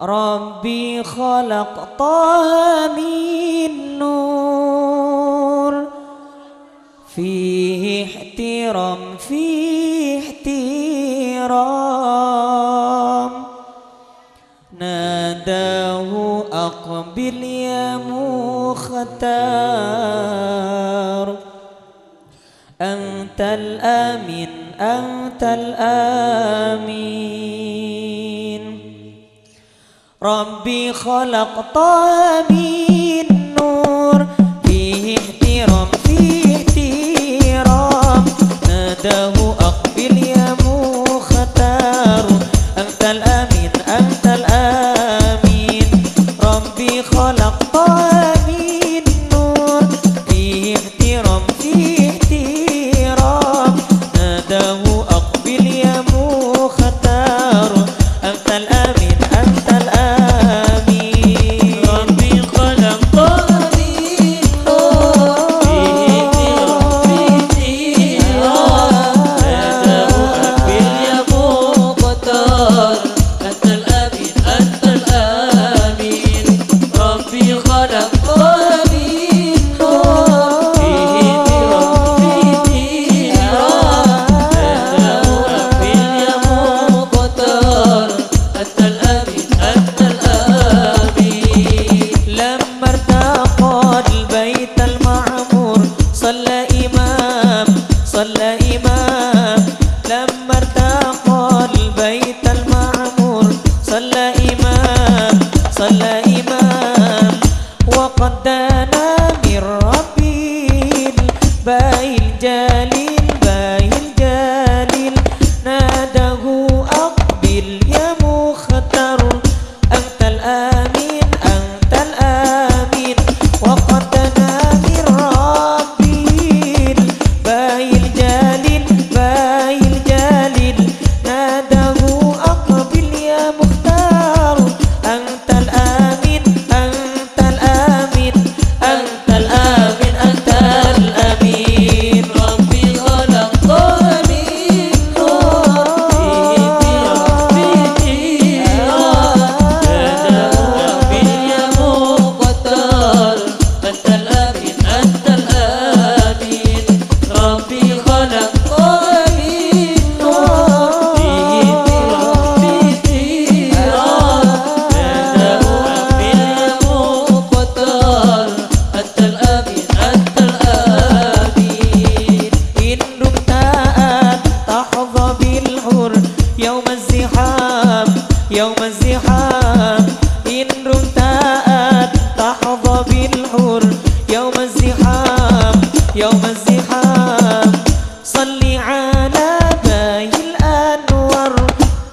ربي خلق طه من نور. فيه احترام فيه احترام. ناداه أقبل يا مختار. أنت الآمن أنت الآمين. ربي خلق طامين نور فيه احترام فيه احترام. ناداه أقبل يا مختار. أنت الآمين أنت الآمين. ربي خلق طامين نور صلى إمام. وقد دنا من ربي الباي الجليل يوم الزحام يوم الزحام. إن رمت أن تحظى بالحر. يوم الزحام يوم الزحام. صل على باي الأنور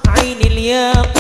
عين اليقين